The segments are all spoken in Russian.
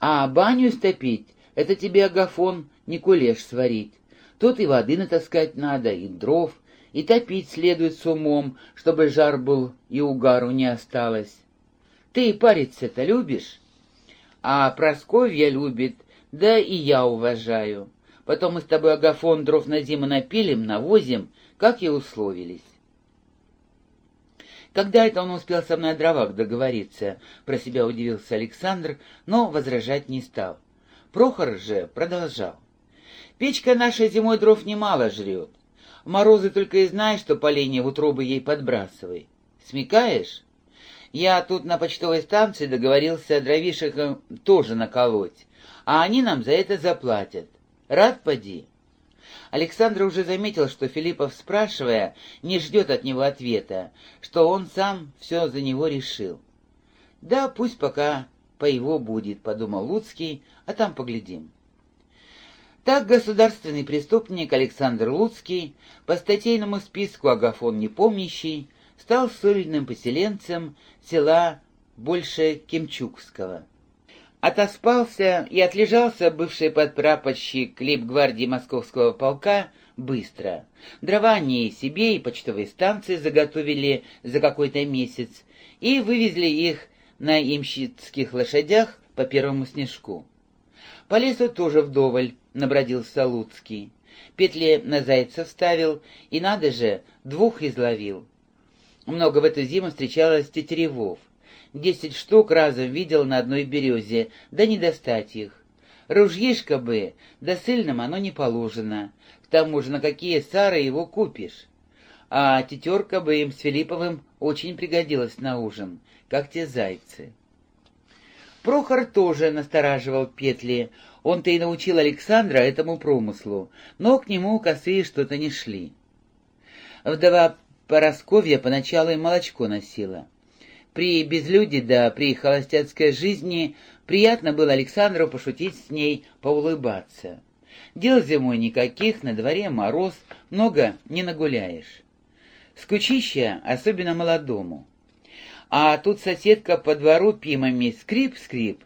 А баню стопить — это тебе агафон не кулеш сварить. Тут и воды натаскать надо, и дров, и топить следует с умом, чтобы жар был и угару не осталось. Ты париться-то любишь? А Просковья любит, да и я уважаю. Потом мы с тобой агафон дров на зиму напилим, навозим, как и условились. Когда это он успел со мной о дровах договориться, про себя удивился Александр, но возражать не стал. Прохор же продолжал. Печка наша зимой дров немало жрет. Морозы только и знаешь, что поленья в утробы ей подбрасывай. Смекаешь? Я тут на почтовой станции договорился дровишек тоже наколоть, а они нам за это заплатят. Рад поди?» Александр уже заметил, что Филиппов, спрашивая, не ждет от него ответа, что он сам все за него решил. «Да, пусть пока по его будет», — подумал Луцкий, — «а там поглядим». Так государственный преступник Александр Луцкий по статейному списку Агафон Непомнящий стал ссыльным поселенцем села Больше Кемчукского. Отоспался и отлежался бывший подпрапорщик лейб-гвардии московского полка быстро. Дрова они и себе, и почтовые станции заготовили за какой-то месяц и вывезли их на имщицких лошадях по первому снежку. По лесу тоже вдоволь набродился Луцкий. Петли на зайца вставил, и, надо же, двух изловил. Много в эту зиму встречалось тетеревов. Десять штук разом видел на одной березе, да не достать их. Ружьишко бы, да сыльным оно не положено. К тому же на какие сары его купишь? А тетерка бы им с Филипповым очень пригодилась на ужин, как те зайцы. Прохор тоже настораживал петли. Он-то и научил Александра этому промыслу, но к нему косые что-то не шли. Вдова Поросковья поначалу и молочко носила. При безлюде да при холостяцкой жизни приятно было Александру пошутить с ней, поулыбаться. Дел зимой никаких, на дворе мороз, много не нагуляешь. Скучище, особенно молодому. А тут соседка по двору пимами скрип-скрип,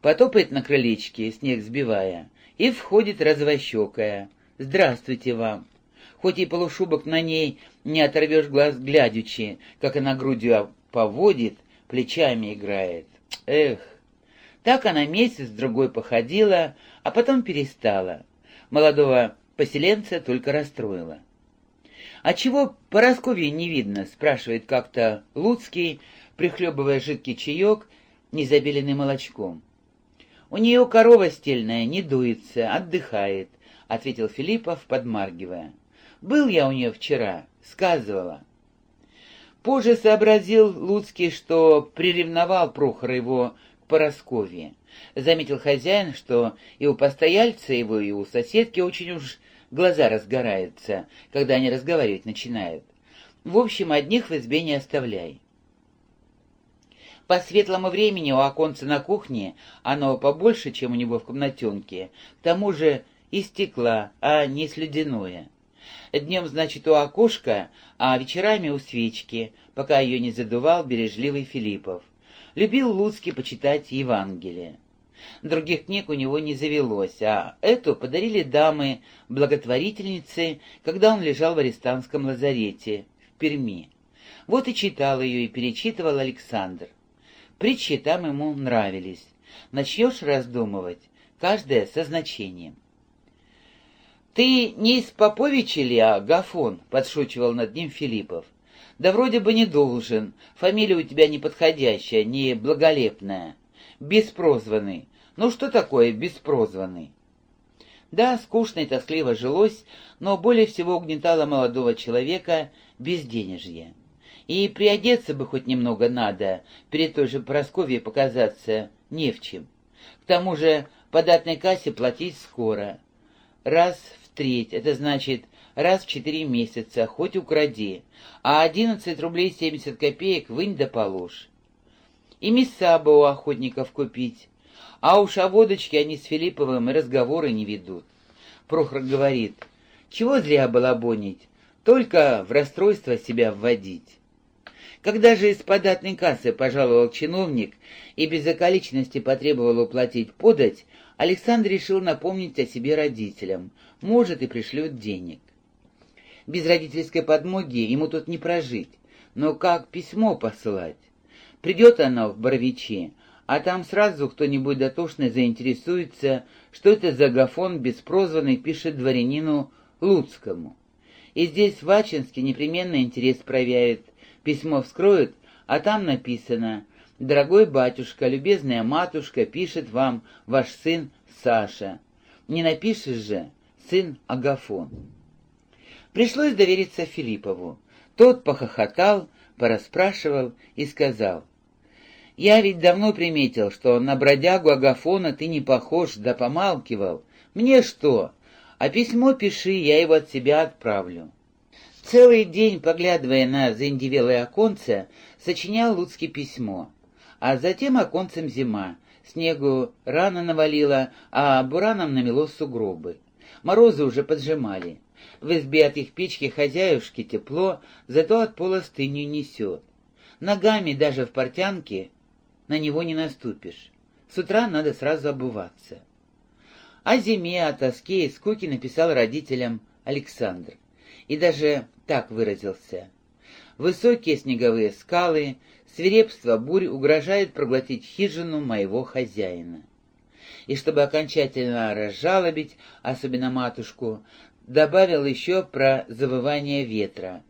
потопает на крылечке, снег сбивая, и входит развощекая. «Здравствуйте вам!» Хоть и полушубок на ней не оторвешь глаз глядячи, как она грудью поводит, плечами играет. Эх! Так она месяц-другой походила, а потом перестала. Молодого поселенца только расстроила. «А чего Поросковье не видно?» — спрашивает как-то Луцкий, прихлебывая жидкий чаек, незабеленный молочком. «У нее корова стельная, не дуется, отдыхает», — ответил Филиппов, подмаргивая. «Был я у нее вчера, сказывала». Позже сообразил Луцкий, что приревновал Прохора его к Поросковье. Заметил хозяин, что и у постояльца его, и у соседки очень уж глаза разгораются, когда они разговаривать начинают. В общем, одних в избе не оставляй. По светлому времени у оконца на кухне оно побольше, чем у него в комнатенке, к тому же и стекла, а не слюдяное. Днем, значит, у окошка, а вечерами у свечки, пока ее не задувал бережливый Филиппов. Любил Луцкий почитать Евангелие. Других книг у него не завелось, а эту подарили дамы, благотворительницы, когда он лежал в арестантском лазарете в Перми. Вот и читал ее и перечитывал Александр. Притчи там ему нравились. Начнешь раздумывать, каждая со значением. «Ты не из Поповича ли, а Гафон?» — подшучивал над ним Филиппов. «Да вроде бы не должен. Фамилия у тебя неподходящая, не благолепная. Беспрозванный. Ну что такое беспрозванный?» Да, скучно и тоскливо жилось, но более всего угнетало молодого человека безденежье. И приодеться бы хоть немного надо, перед той же Просковьей показаться не в чем. К тому же по датной кассе платить скоро. Раз треть, это значит раз в четыре месяца, хоть укради, а одиннадцать рублей семьдесят копеек вынь да положь. И мяса бы у охотников купить, а уж о водочке они с Филипповым и разговоры не ведут. Прохор говорит, чего зря балабонить, только в расстройство себя вводить. Когда же из податной кассы пожаловал чиновник и без околичности потребовал уплатить подать, Александр решил напомнить о себе родителям, может и пришлют денег. Без родительской подмоги ему тут не прожить, но как письмо посылать? Придет оно в Боровичи, а там сразу кто-нибудь дотошно заинтересуется, что это за Агафон беспрозванный пишет дворянину Луцкому. И здесь в Ачинске непременно интерес проявит, письмо вскроют, а там написано «Дорогой батюшка, любезная матушка, пишет вам ваш сын Саша». Не напишешь же «сын Агафон». Пришлось довериться Филиппову. Тот похохотал, порасспрашивал и сказал, «Я ведь давно приметил, что на бродягу Агафона ты не похож, да помалкивал. Мне что? А письмо пиши, я его от себя отправлю». Целый день, поглядывая на заиндевелое оконце, сочинял Луцкий письмо. А затем оконцем зима. Снегу рано навалило, а бураном намело сугробы. Морозы уже поджимали. В избе от их печки хозяюшки тепло, зато от пола стынью несет. Ногами даже в портянке на него не наступишь. С утра надо сразу обуваться. О зиме, о тоске и скуке написал родителям Александр. И даже так выразился. Высокие снеговые скалы, свирепство бурь угрожает проглотить хижину моего хозяина. И чтобы окончательно разжалобить, особенно матушку, добавил еще про завывание ветра.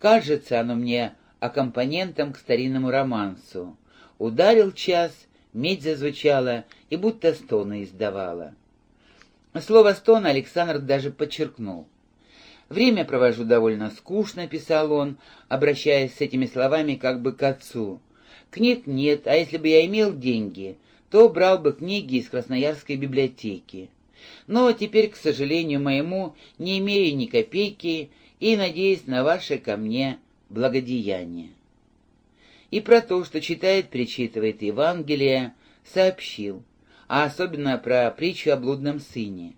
Кажется оно мне аккомпанентом к старинному романсу. Ударил час, медь зазвучала и будто стоны издавала. Слово «стон» Александр даже подчеркнул. «Время провожу довольно скучно», — писал он, обращаясь с этими словами как бы к отцу. «Книг нет, а если бы я имел деньги, то брал бы книги из Красноярской библиотеки. Но теперь, к сожалению моему, не имею ни копейки и надеюсь на ваше ко мне благодеяние. И про то, что читает-причитывает Евангелие, сообщил, а особенно про притчу о блудном сыне.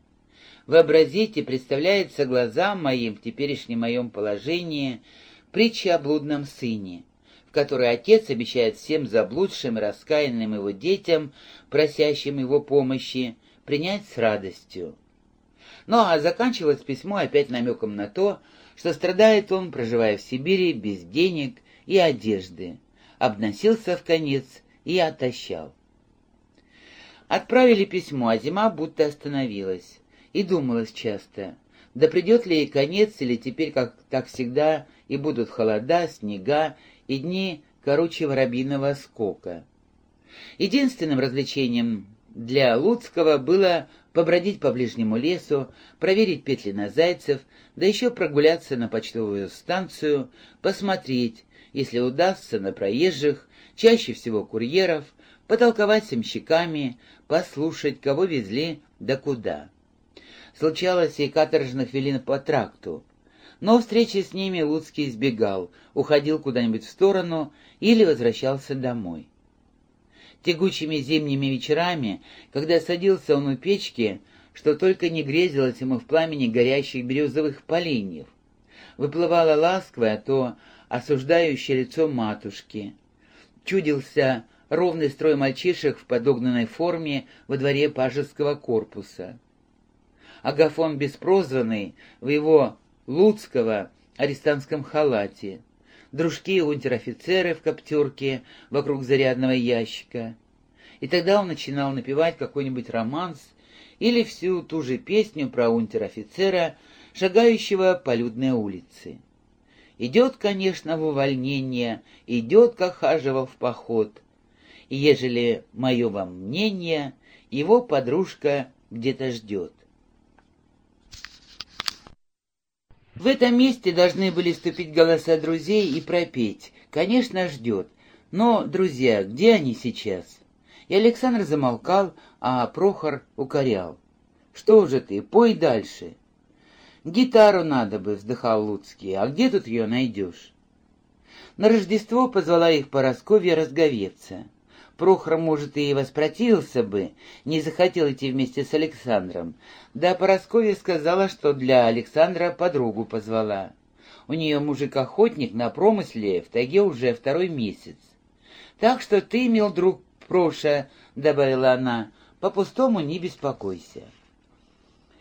Вообразите, представляется глазам моим в теперешнем моем положении притча о блудном сыне, в которой отец обещает всем заблудшим и раскаянным его детям, просящим его помощи, принять с радостью. Ну а заканчивалось письмо опять намеком на то, что страдает он, проживая в Сибири, без денег и одежды, обносился в конец и отощал. Отправили письмо, а зима будто остановилась, и думалось часто, да придет ли ей конец, или теперь, как так всегда, и будут холода, снега и дни короче воробьиного скока. Единственным развлечением для Луцкого было побродить по ближнему лесу, проверить петли на зайцев, да еще прогуляться на почтовую станцию, посмотреть, если удастся, на проезжих, чаще всего курьеров, потолковать с имщиками, послушать, кого везли да куда. Случалось, и каторжных вели по тракту. Но встречи с ними Луцкий избегал, уходил куда-нибудь в сторону или возвращался домой. Тягучими зимними вечерами, когда садился он у печки, что только не грезилось ему в пламени горящих березовых поленьев. Выплывало ласковое, то осуждающее лицо матушки. Чудился ровный строй мальчишек в подогнанной форме во дворе пажеского корпуса. Агафон Беспрозванный в его Луцкого арестантском халате дружки унтер-офицеры в коптерке вокруг зарядного ящика. И тогда он начинал напевать какой-нибудь романс или всю ту же песню про унтер-офицера, шагающего по людной улице. Идет, конечно, в увольнение, идет, как хаживал в поход. И ежели мое вам мнение, его подружка где-то ждет. В этом месте должны были вступить голоса друзей и пропеть. Конечно, ждет. Но, друзья, где они сейчас? И Александр замолкал, а Прохор укорял. «Что же ты, пой дальше». «Гитару надо бы», — вздыхал Луцкий. «А где тут ее найдешь?» На Рождество позвала их Поросковья разговеться. Прохор, может, и воспротивился бы, не захотел идти вместе с Александром. Да Поросковья сказала, что для Александра подругу позвала. У нее мужик-охотник на промысле в тайге уже второй месяц. Так что ты, мил друг Проша, — добавила она, — по-пустому не беспокойся.